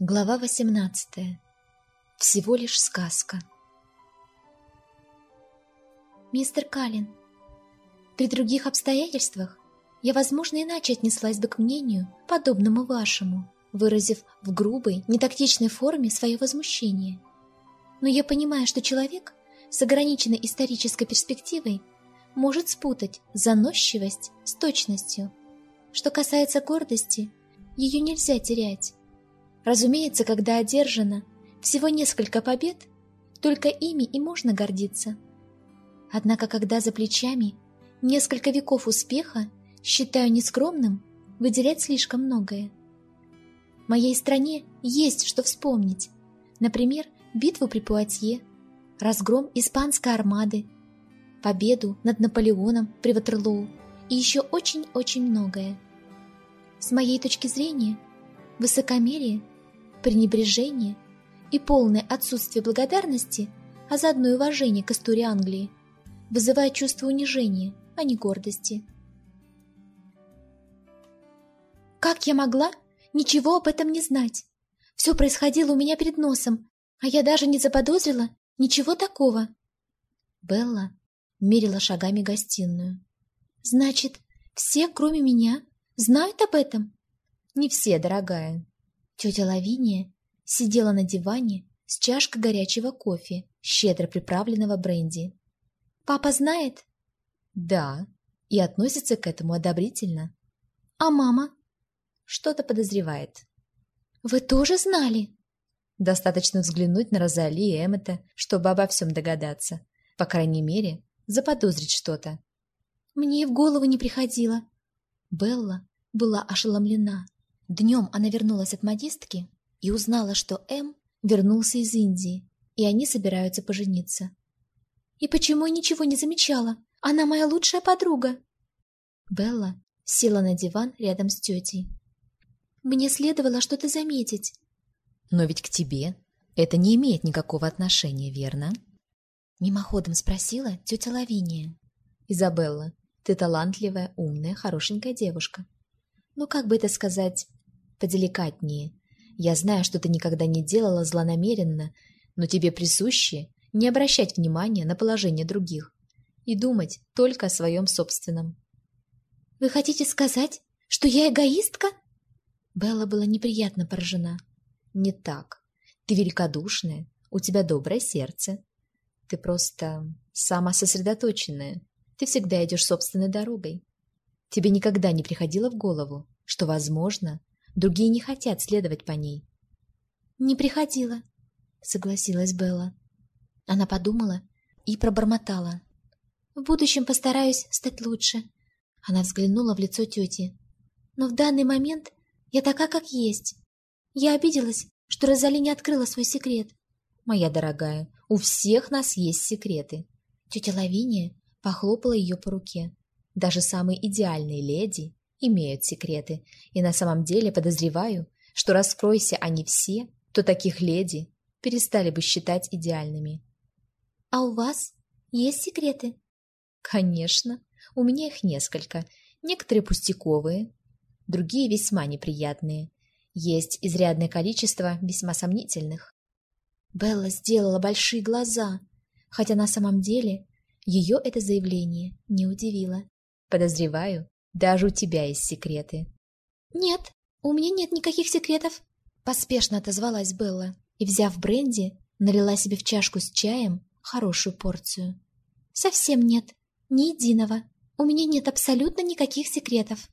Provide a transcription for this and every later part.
Глава 18. Всего лишь сказка. Мистер Каллен, при других обстоятельствах я, возможно, иначе отнеслась бы к мнению, подобному вашему, выразив в грубой, нетактичной форме свое возмущение. Но я понимаю, что человек с ограниченной исторической перспективой может спутать заносчивость с точностью. Что касается гордости, ее нельзя терять. Разумеется, когда одержано всего несколько побед, только ими и можно гордиться. Однако, когда за плечами несколько веков успеха, считаю нескромным выделять слишком многое. Моей стране есть что вспомнить. Например, битву при Пуатье, разгром испанской армады, победу над Наполеоном при Ватерлоу и еще очень-очень многое. С моей точки зрения, высокомерие – пренебрежение и полное отсутствие благодарности, а заодно и уважения к истории Англии, вызывает чувство унижения, а не гордости. Как я могла ничего об этом не знать? Все происходило у меня перед носом, а я даже не заподозрила ничего такого. Белла мерила шагами гостиную. Значит, все, кроме меня, знают об этом? Не все, дорогая. Тетя Лавиния сидела на диване с чашкой горячего кофе, щедро приправленного бренди. «Папа знает?» «Да, и относится к этому одобрительно». «А мама?» «Что-то подозревает». «Вы тоже знали?» Достаточно взглянуть на Розали и Эммета, чтобы обо всем догадаться. По крайней мере, заподозрить что-то. Мне и в голову не приходило. Белла была ошеломлена. Днем она вернулась от модистки и узнала, что М вернулся из Индии, и они собираются пожениться. «И почему я ничего не замечала? Она моя лучшая подруга!» Белла села на диван рядом с тетей. «Мне следовало что-то заметить». «Но ведь к тебе это не имеет никакого отношения, верно?» Мимоходом спросила тетя Лавиния. «Изабелла, ты талантливая, умная, хорошенькая девушка. Ну, как бы это сказать, поделикатнее. Я знаю, что ты никогда не делала злонамеренно, но тебе присуще не обращать внимания на положение других и думать только о своем собственном. «Вы хотите сказать, что я эгоистка?» Белла была неприятно поражена. «Не так. Ты великодушная, у тебя доброе сердце. Ты просто самососредоточенная. Ты всегда идешь собственной дорогой. Тебе никогда не приходило в голову, что, возможно, Другие не хотят следовать по ней. «Не приходила», — согласилась Белла. Она подумала и пробормотала. «В будущем постараюсь стать лучше». Она взглянула в лицо тети. «Но в данный момент я такая, как есть. Я обиделась, что Розали не открыла свой секрет». «Моя дорогая, у всех нас есть секреты». Тетя Лавиния похлопала ее по руке. Даже самые идеальные леди имеют секреты, и на самом деле подозреваю, что раскройся они все, то таких леди перестали бы считать идеальными. «А у вас есть секреты?» «Конечно. У меня их несколько. Некоторые пустяковые, другие весьма неприятные. Есть изрядное количество весьма сомнительных». Белла сделала большие глаза, хотя на самом деле ее это заявление не удивило. Подозреваю, даже у тебя есть секреты. Нет, у меня нет никаких секретов. Поспешно отозвалась Белла и, взяв бренди, налила себе в чашку с чаем хорошую порцию. Совсем нет, ни единого. У меня нет абсолютно никаких секретов.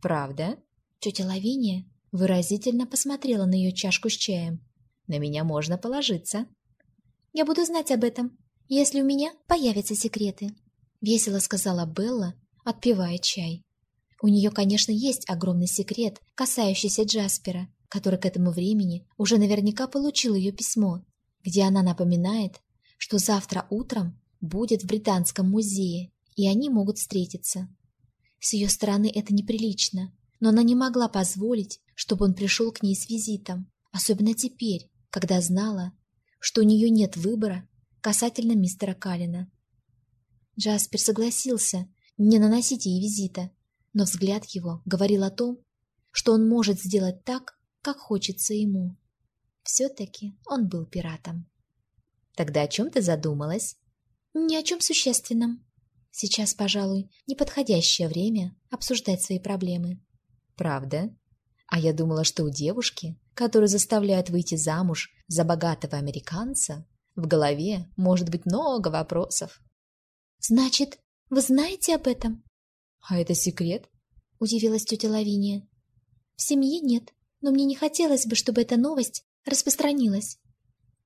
Правда? Тетя Лавиния выразительно посмотрела на ее чашку с чаем. На меня можно положиться. Я буду знать об этом, если у меня появятся секреты. Весело сказала Белла, отпивая чай. У нее, конечно, есть огромный секрет, касающийся Джаспера, который к этому времени уже наверняка получил ее письмо, где она напоминает, что завтра утром будет в Британском музее, и они могут встретиться. С ее стороны это неприлично, но она не могла позволить, чтобы он пришел к ней с визитом, особенно теперь, когда знала, что у нее нет выбора касательно мистера Каллина. Джаспер согласился не наносить ей визита, но взгляд его говорил о том, что он может сделать так, как хочется ему. Все-таки он был пиратом. Тогда о чем ты задумалась? Ни о чем существенном. Сейчас, пожалуй, неподходящее время обсуждать свои проблемы. Правда? А я думала, что у девушки, которую заставляют выйти замуж за богатого американца, в голове может быть много вопросов. Значит, вы знаете об этом? А это секрет? Удивилась тетя Лавиния. В семье нет, но мне не хотелось бы, чтобы эта новость распространилась.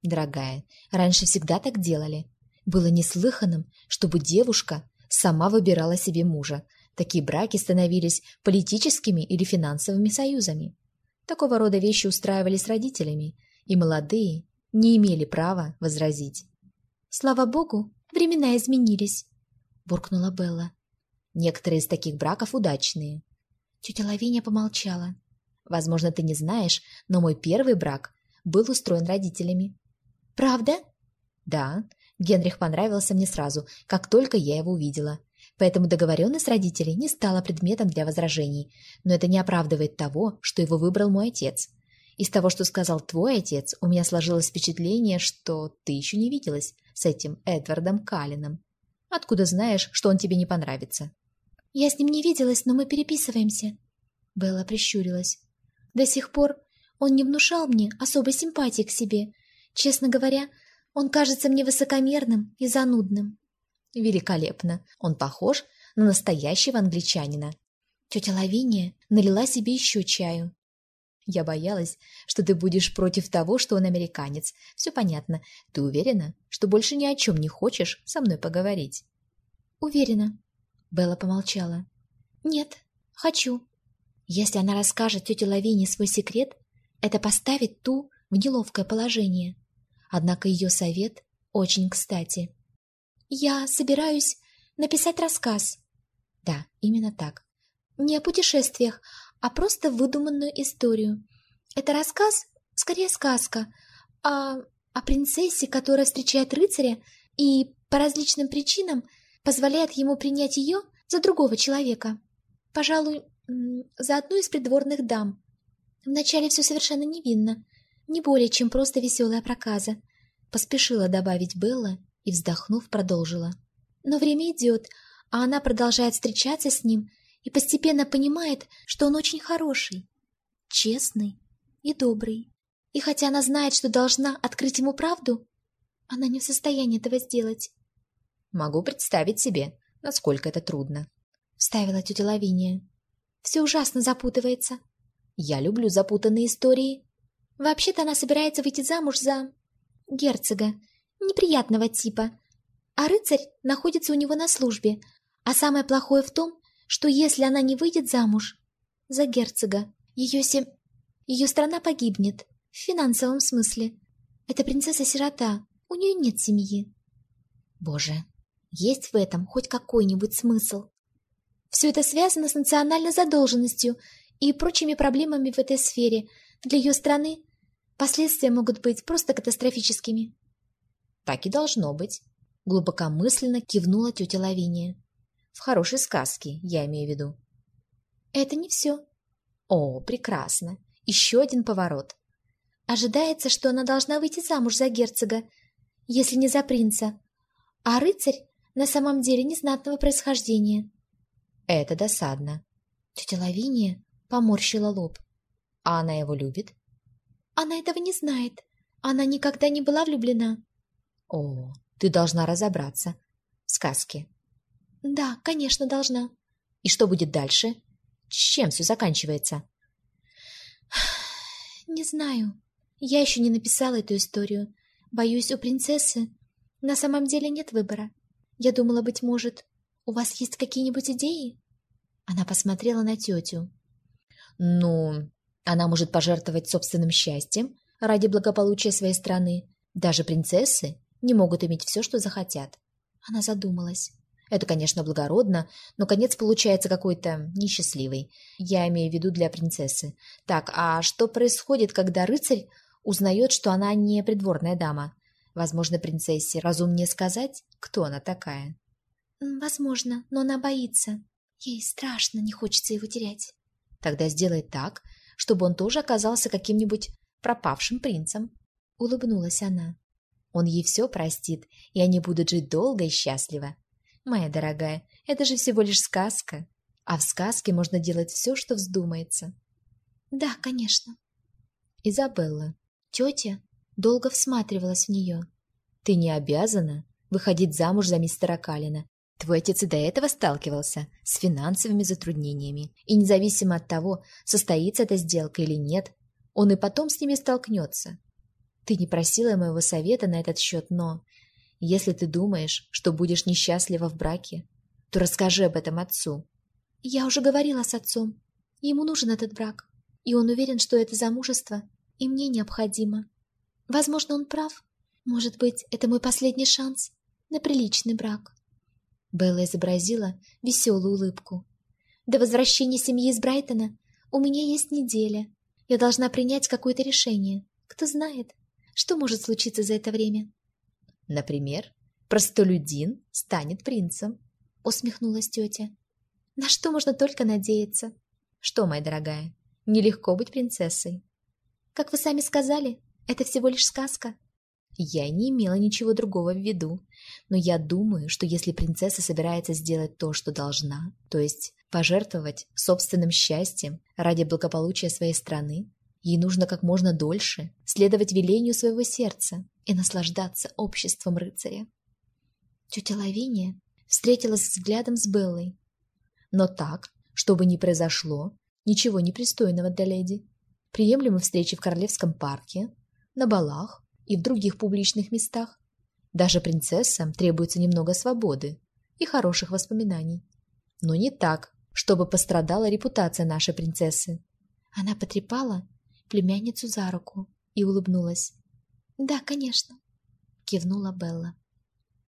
Дорогая, раньше всегда так делали. Было неслыханным, чтобы девушка сама выбирала себе мужа. Такие браки становились политическими или финансовыми союзами. Такого рода вещи устраивались родителями, и молодые не имели права возразить. «Слава богу, времена изменились», — буркнула Белла. «Некоторые из таких браков удачные». Тетя Лавиния помолчала. «Возможно, ты не знаешь, но мой первый брак был устроен родителями». «Правда?» «Да. Генрих понравился мне сразу, как только я его увидела. Поэтому договоренность родителей не стала предметом для возражений, но это не оправдывает того, что его выбрал мой отец. Из того, что сказал твой отец, у меня сложилось впечатление, что ты еще не виделась с этим Эдвардом Калином. Откуда знаешь, что он тебе не понравится? Я с ним не виделась, но мы переписываемся. Белла прищурилась. До сих пор он не внушал мне особой симпатии к себе. Честно говоря, он кажется мне высокомерным и занудным. Великолепно. Он похож на настоящего англичанина. Тетя Лавиния налила себе еще чаю. Я боялась, что ты будешь против того, что он американец. Все понятно. Ты уверена, что больше ни о чем не хочешь со мной поговорить? Уверена. Белла помолчала. Нет, хочу. Если она расскажет тете Лавине свой секрет, это поставит ту в неловкое положение. Однако ее совет очень кстати. Я собираюсь написать рассказ. Да, именно так. Не о путешествиях, а просто выдуманную историю. Это рассказ, скорее сказка, о, о принцессе, которая встречает рыцаря и по различным причинам позволяет ему принять ее за другого человека. Пожалуй, за одну из придворных дам. Вначале все совершенно невинно, не более чем просто веселая проказа. Поспешила добавить Белла и, вздохнув, продолжила. Но время идет, а она продолжает встречаться с ним и постепенно понимает, что он очень хороший, честный и добрый. И хотя она знает, что должна открыть ему правду, она не в состоянии этого сделать. «Могу представить себе, насколько это трудно», — вставила тетя Лавиния. «Все ужасно запутывается». «Я люблю запутанные истории». «Вообще-то она собирается выйти замуж за... герцога, неприятного типа. А рыцарь находится у него на службе. А самое плохое в том, что если она не выйдет замуж за герцога, ее сем... ее страна погибнет, в финансовом смысле. Это принцесса-сирота, у нее нет семьи. Боже, есть в этом хоть какой-нибудь смысл? Все это связано с национальной задолженностью и прочими проблемами в этой сфере. Для ее страны последствия могут быть просто катастрофическими. Так и должно быть. Глубокомысленно кивнула тетя Лавиния. В хорошей сказке, я имею в виду. Это не все. О, прекрасно. Еще один поворот. Ожидается, что она должна выйти замуж за герцога, если не за принца. А рыцарь на самом деле незнатного происхождения. Это досадно. Тетя Лавиния поморщила лоб. А она его любит? Она этого не знает. Она никогда не была влюблена. О, ты должна разобраться. В сказке. Да, конечно, должна. И что будет дальше? Чем все заканчивается? Не знаю. Я еще не написала эту историю. Боюсь, у принцессы на самом деле нет выбора. Я думала, быть может, у вас есть какие-нибудь идеи? Она посмотрела на тетю. Ну, она может пожертвовать собственным счастьем ради благополучия своей страны. Даже принцессы не могут иметь все, что захотят. Она задумалась. Это, конечно, благородно, но конец получается какой-то несчастливый. Я имею в виду для принцессы. Так, а что происходит, когда рыцарь узнает, что она не придворная дама? Возможно, принцессе разумнее сказать, кто она такая? Возможно, но она боится. Ей страшно, не хочется его терять. Тогда сделай так, чтобы он тоже оказался каким-нибудь пропавшим принцем. улыбнулась она. Он ей все простит, и они будут жить долго и счастливо. Моя дорогая, это же всего лишь сказка. А в сказке можно делать все, что вздумается. Да, конечно. Изабелла. Тетя долго всматривалась в нее. Ты не обязана выходить замуж за мистера Калина. Твой отец и до этого сталкивался с финансовыми затруднениями. И независимо от того, состоится эта сделка или нет, он и потом с ними столкнется. Ты не просила моего совета на этот счет, но... Если ты думаешь, что будешь несчастлива в браке, то расскажи об этом отцу. Я уже говорила с отцом. Ему нужен этот брак. И он уверен, что это замужество и мне необходимо. Возможно, он прав. Может быть, это мой последний шанс на приличный брак. Белла изобразила веселую улыбку. До возвращения семьи из Брайтона у меня есть неделя. Я должна принять какое-то решение. Кто знает, что может случиться за это время. Например, простолюдин станет принцем, усмехнулась тетя. На что можно только надеяться. Что, моя дорогая, нелегко быть принцессой. Как вы сами сказали, это всего лишь сказка. Я не имела ничего другого в виду, но я думаю, что если принцесса собирается сделать то, что должна, то есть пожертвовать собственным счастьем ради благополучия своей страны, ей нужно как можно дольше следовать велению своего сердца и наслаждаться обществом рыцаря. Тетя Лавиния встретилась взглядом с Беллой. Но так, чтобы не произошло ничего непристойного для леди. Приемлемы встречи в Королевском парке, на балах и в других публичных местах. Даже принцессам требуется немного свободы и хороших воспоминаний. Но не так, чтобы пострадала репутация нашей принцессы. Она потрепала племянницу за руку и улыбнулась. «Да, конечно», — кивнула Белла.